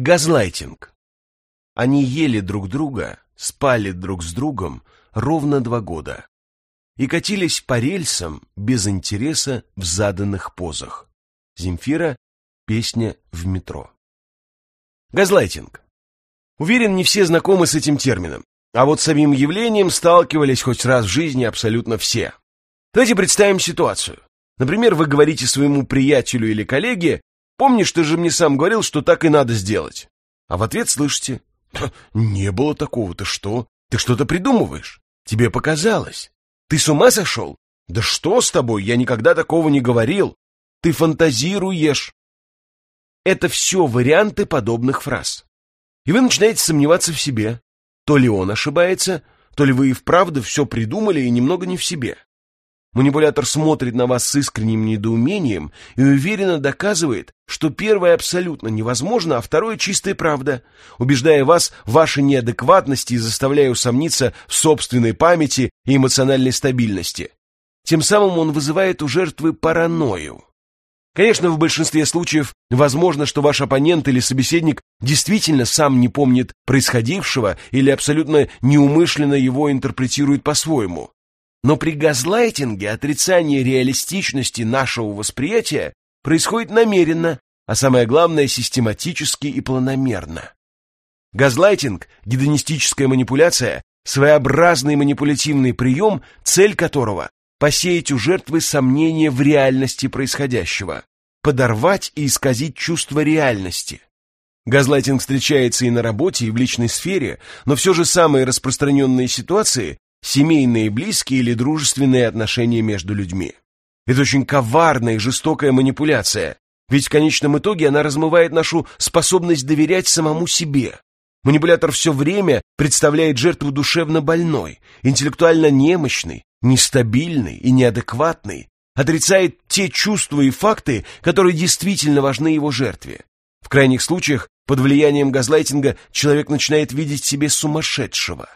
Газлайтинг. Они ели друг друга, спали друг с другом ровно два года и катились по рельсам без интереса в заданных позах. Земфира, песня в метро. Газлайтинг. Уверен, не все знакомы с этим термином, а вот с самим явлением сталкивались хоть раз в жизни абсолютно все. Давайте представим ситуацию. Например, вы говорите своему приятелю или коллеге, «Помнишь, ты же мне сам говорил, что так и надо сделать?» А в ответ слышите, «Не было такого, ты что? Ты что-то придумываешь? Тебе показалось. Ты с ума сошел? Да что с тобой? Я никогда такого не говорил. Ты фантазируешь». Это все варианты подобных фраз. И вы начинаете сомневаться в себе. То ли он ошибается, то ли вы и вправду все придумали и немного не в себе. Манипулятор смотрит на вас с искренним недоумением и уверенно доказывает, что первое абсолютно невозможно, а второе чистая правда, убеждая вас в вашей неадекватности и заставляя усомниться в собственной памяти и эмоциональной стабильности. Тем самым он вызывает у жертвы паранойю. Конечно, в большинстве случаев возможно, что ваш оппонент или собеседник действительно сам не помнит происходившего или абсолютно неумышленно его интерпретирует по-своему. Но при газлайтинге отрицание реалистичности нашего восприятия происходит намеренно, а самое главное систематически и планомерно. Газлайтинг, гедонистическая манипуляция, своеобразный манипулятивный прием, цель которого – посеять у жертвы сомнения в реальности происходящего, подорвать и исказить чувство реальности. Газлайтинг встречается и на работе, и в личной сфере, но все же самые распространенные ситуации семейные, близкие или дружественные отношения между людьми. Это очень коварная и жестокая манипуляция, ведь в конечном итоге она размывает нашу способность доверять самому себе. Манипулятор все время представляет жертву душевно больной, интеллектуально немощной, нестабильной и неадекватной, отрицает те чувства и факты, которые действительно важны его жертве. В крайних случаях, под влиянием газлайтинга, человек начинает видеть себе сумасшедшего.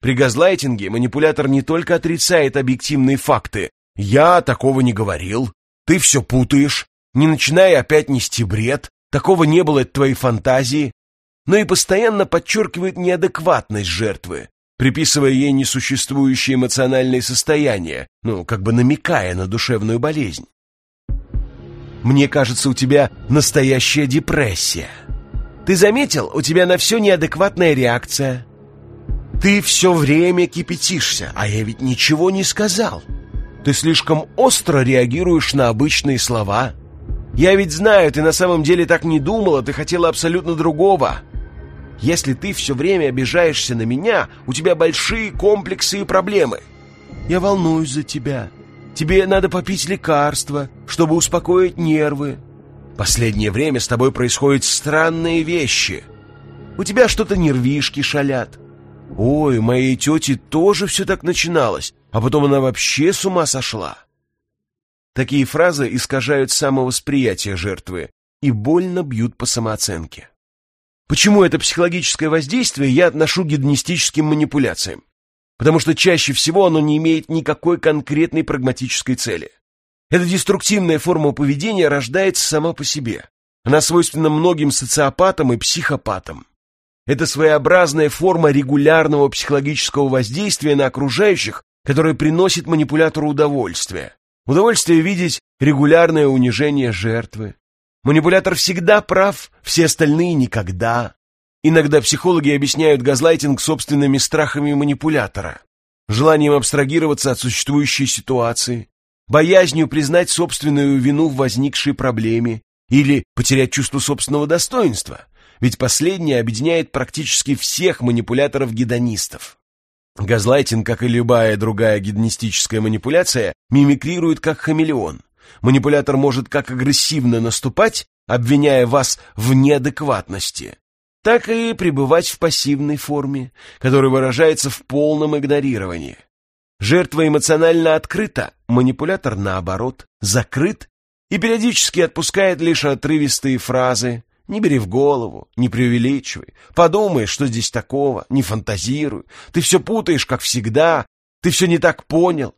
При газлайтинге манипулятор не только отрицает объективные факты. «Я такого не говорил», «Ты все путаешь», «Не начинай опять нести бред», «Такого не было от твоей фантазии», но и постоянно подчеркивает неадекватность жертвы, приписывая ей несуществующее эмоциональное состояние, ну, как бы намекая на душевную болезнь. Мне кажется, у тебя настоящая депрессия. Ты заметил, у тебя на все неадекватная реакция. Ты все время кипятишься, а я ведь ничего не сказал. Ты слишком остро реагируешь на обычные слова. Я ведь знаю, ты на самом деле так не думала, ты хотела абсолютно другого. Если ты все время обижаешься на меня, у тебя большие комплексы и проблемы. Я волнуюсь за тебя. Тебе надо попить лекарства, чтобы успокоить нервы. Последнее время с тобой происходят странные вещи. У тебя что-то нервишки шалят. Ой, моей тети тоже все так начиналось, а потом она вообще с ума сошла. Такие фразы искажают самовосприятие жертвы и больно бьют по самооценке. Почему это психологическое воздействие я отношу к гедонистическим манипуляциям? Потому что чаще всего оно не имеет никакой конкретной прагматической цели. Эта деструктивная форма поведения рождается сама по себе. Она свойственна многим социопатам и психопатам. Это своеобразная форма регулярного психологического воздействия на окружающих, которое приносит манипулятору удовольствие. Удовольствие видеть регулярное унижение жертвы. Манипулятор всегда прав, все остальные никогда. Иногда психологи объясняют газлайтинг собственными страхами манипулятора, желанием абстрагироваться от существующей ситуации, боязнью признать собственную вину в возникшей проблеме или потерять чувство собственного достоинства ведь последнее объединяет практически всех манипуляторов-гедонистов. Газлайтинг, как и любая другая гедонистическая манипуляция, мимикрирует как хамелеон. Манипулятор может как агрессивно наступать, обвиняя вас в неадекватности, так и пребывать в пассивной форме, которая выражается в полном игнорировании. Жертва эмоционально открыта, манипулятор, наоборот, закрыт и периодически отпускает лишь отрывистые фразы, не бери в голову, не преувеличивай. Подумай, что здесь такого, не фантазируй. Ты все путаешь, как всегда. Ты все не так понял.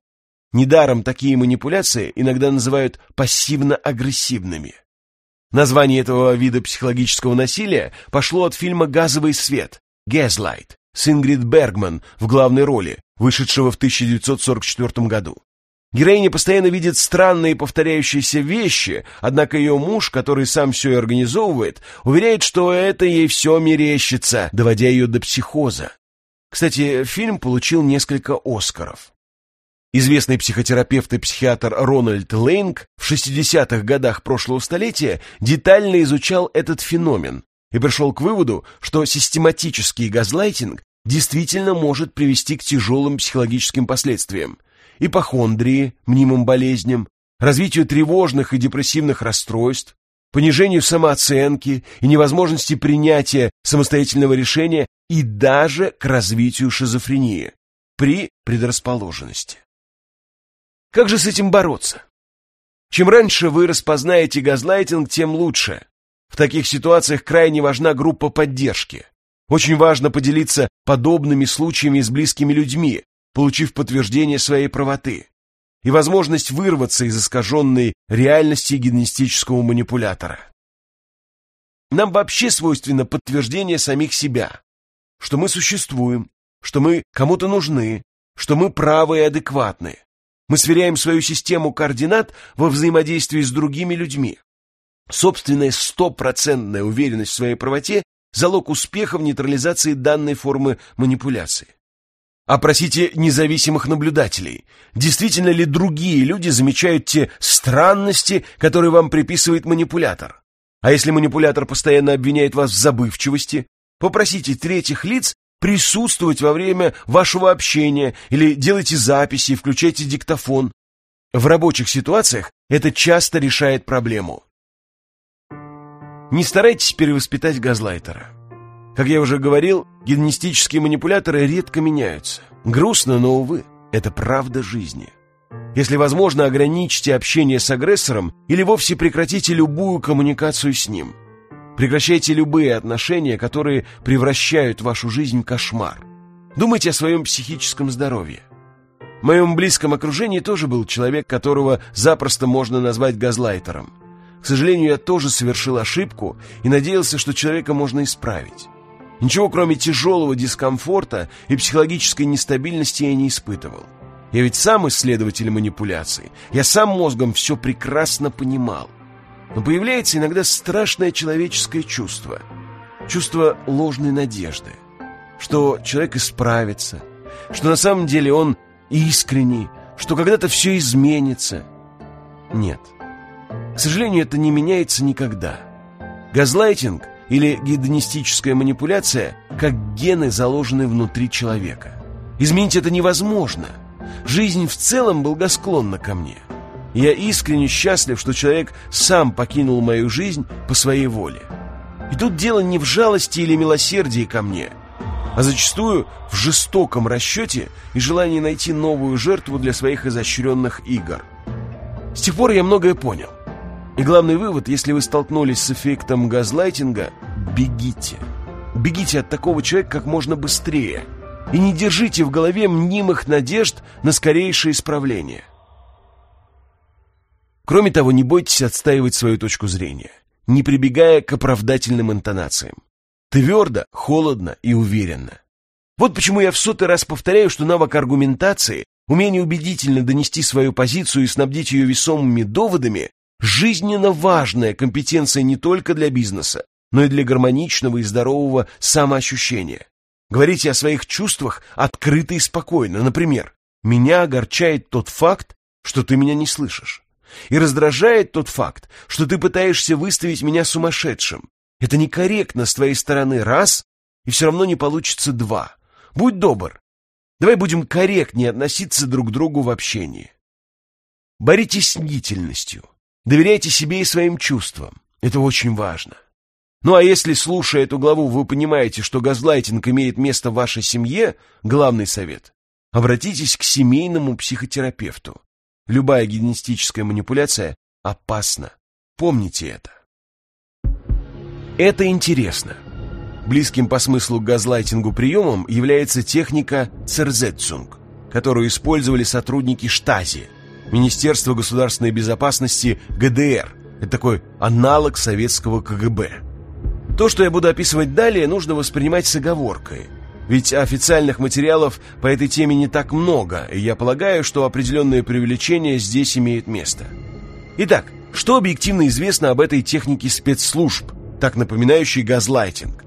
Недаром такие манипуляции иногда называют пассивно-агрессивными. Название этого вида психологического насилия пошло от фильма «Газовый свет» «Gaslight» с Ингрид Бергман в главной роли, вышедшего в 1944 году. Героиня постоянно видит странные повторяющиеся вещи, однако ее муж, который сам все и организовывает, уверяет, что это ей все мерещится, доводя ее до психоза. Кстати, фильм получил несколько Оскаров. Известный психотерапевт и психиатр Рональд Лейнг в 60-х годах прошлого столетия детально изучал этот феномен и пришел к выводу, что систематический газлайтинг действительно может привести к тяжелым психологическим последствиям – ипохондрии, мнимым болезням, развитию тревожных и депрессивных расстройств, понижению самооценки и невозможности принятия самостоятельного решения и даже к развитию шизофрении при предрасположенности. Как же с этим бороться? Чем раньше вы распознаете газлайтинг, тем лучше. В таких ситуациях крайне важна группа поддержки. Очень важно поделиться подобными случаями с близкими людьми, получив подтверждение своей правоты и возможность вырваться из искаженной реальности генетического манипулятора. Нам вообще свойственно подтверждение самих себя, что мы существуем, что мы кому-то нужны, что мы правы и адекватны. Мы сверяем свою систему координат во взаимодействии с другими людьми. Собственная стопроцентная уверенность в своей правоте – залог успеха в нейтрализации данной формы манипуляции. Опросите независимых наблюдателей. Действительно ли другие люди замечают те странности, которые вам приписывает манипулятор? А если манипулятор постоянно обвиняет вас в забывчивости, попросите третьих лиц присутствовать во время вашего общения или делайте записи, включайте диктофон. В рабочих ситуациях это часто решает проблему. Не старайтесь перевоспитать газлайтера. Как я уже говорил, гедонистические манипуляторы редко меняются. Грустно, но, увы, это правда жизни. Если возможно, ограничьте общение с агрессором или вовсе прекратите любую коммуникацию с ним. Прекращайте любые отношения, которые превращают вашу жизнь в кошмар. Думайте о своем психическом здоровье. В моем близком окружении тоже был человек, которого запросто можно назвать газлайтером. К сожалению, я тоже совершил ошибку и надеялся, что человека можно исправить. Ничего, кроме тяжелого дискомфорта и психологической нестабильности я не испытывал. Я ведь сам исследователь манипуляций. Я сам мозгом все прекрасно понимал. Но появляется иногда страшное человеческое чувство. Чувство ложной надежды. Что человек исправится. Что на самом деле он искренний. Что когда-то все изменится. Нет. К сожалению, это не меняется никогда. Газлайтинг или гедонистическая манипуляция, как гены, заложенные внутри человека. Изменить это невозможно. Жизнь в целом благосклонна ко мне. Я искренне счастлив, что человек сам покинул мою жизнь по своей воле. И тут дело не в жалости или милосердии ко мне, а зачастую в жестоком расчете и желании найти новую жертву для своих изощренных игр. С тех пор я многое понял. И главный вывод, если вы столкнулись с эффектом газлайтинга, бегите. Бегите от такого человека как можно быстрее. И не держите в голове мнимых надежд на скорейшее исправление. Кроме того, не бойтесь отстаивать свою точку зрения, не прибегая к оправдательным интонациям. Твердо, холодно и уверенно. Вот почему я в сотый раз повторяю, что навык аргументации, умение убедительно донести свою позицию и снабдить ее весомыми доводами Жизненно важная компетенция не только для бизнеса, но и для гармоничного и здорового самоощущения. Говорите о своих чувствах открыто и спокойно. Например, «Меня огорчает тот факт, что ты меня не слышишь. И раздражает тот факт, что ты пытаешься выставить меня сумасшедшим. Это некорректно с твоей стороны, раз, и все равно не получится два. Будь добр. Давай будем корректнее относиться друг к другу в общении. Боритесь с мнительностью. Доверяйте себе и своим чувствам. Это очень важно. Ну а если, слушая эту главу, вы понимаете, что газлайтинг имеет место в вашей семье, главный совет – обратитесь к семейному психотерапевту. Любая генетическая манипуляция опасна. Помните это. Это интересно. Близким по смыслу к газлайтингу приемом является техника церзетцунг, которую использовали сотрудники штази – Министерство государственной безопасности ГДР Это такой аналог советского КГБ. То, что я буду описывать далее, нужно воспринимать с оговоркой. Ведь официальных материалов по этой теме не так много, и я полагаю, что определенное преувеличение здесь имеет место. Итак, что объективно известно об этой технике спецслужб, так напоминающей газлайтинг?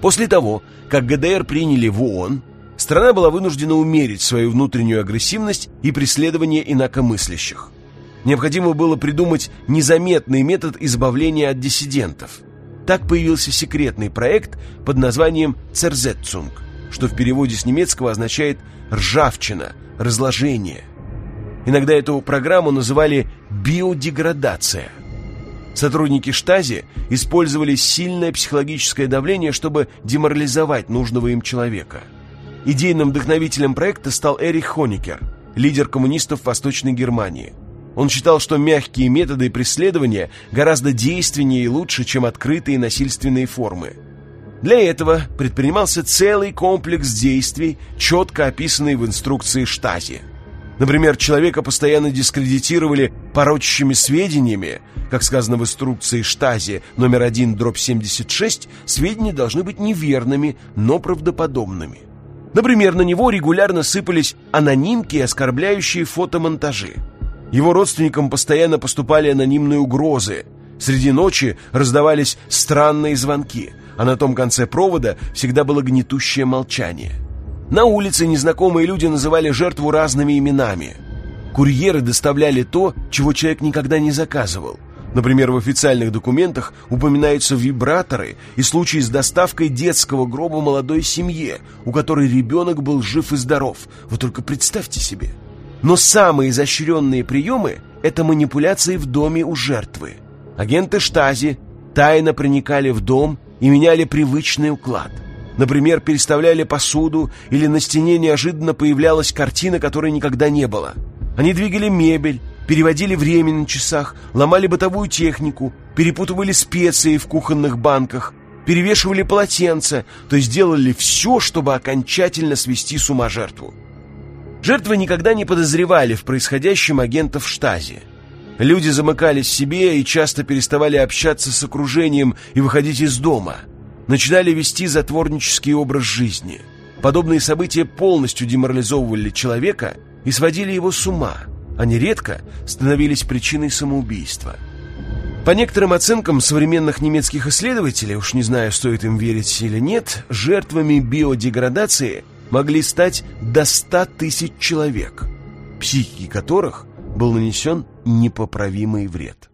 После того, как ГДР приняли в ООН, страна была вынуждена умерить свою внутреннюю агрессивность и преследование инакомыслящих. Необходимо было придумать незаметный метод избавления от диссидентов. Так появился секретный проект под названием «Церзетцунг», что в переводе с немецкого означает «ржавчина», «разложение». Иногда эту программу называли «биодеградация». Сотрудники штази использовали сильное психологическое давление, чтобы деморализовать нужного им человека. Идейным вдохновителем проекта стал Эрих Хоникер, лидер коммунистов Восточной Германии. Он считал, что мягкие методы преследования гораздо действеннее и лучше, чем открытые насильственные формы. Для этого предпринимался целый комплекс действий, четко описанный в инструкции штази – Например, человека постоянно дискредитировали порочащими сведениями. Как сказано в инструкции штази номер 1 дробь 76, сведения должны быть неверными, но правдоподобными. Например, на него регулярно сыпались анонимки оскорбляющие фотомонтажи. Его родственникам постоянно поступали анонимные угрозы. Среди ночи раздавались странные звонки, а на том конце провода всегда было гнетущее молчание – на улице незнакомые люди называли жертву разными именами. Курьеры доставляли то, чего человек никогда не заказывал. Например, в официальных документах упоминаются вибраторы и случаи с доставкой детского гроба молодой семье, у которой ребенок был жив и здоров. Вы только представьте себе. Но самые изощренные приемы – это манипуляции в доме у жертвы. Агенты штази тайно проникали в дом и меняли привычный уклад – Например, переставляли посуду, или на стене неожиданно появлялась картина, которой никогда не было. Они двигали мебель, переводили время на часах, ломали бытовую технику, перепутывали специи в кухонных банках, перевешивали полотенца, то есть делали все, чтобы окончательно свести с ума жертву. Жертвы никогда не подозревали в происходящем агентов штази. Люди замыкались в себе и часто переставали общаться с окружением и выходить из дома – начинали вести затворнический образ жизни. Подобные события полностью деморализовывали человека и сводили его с ума, а нередко становились причиной самоубийства. По некоторым оценкам современных немецких исследователей, уж не знаю, стоит им верить или нет, жертвами биодеградации могли стать до 100 тысяч человек, психике которых был нанесен непоправимый вред.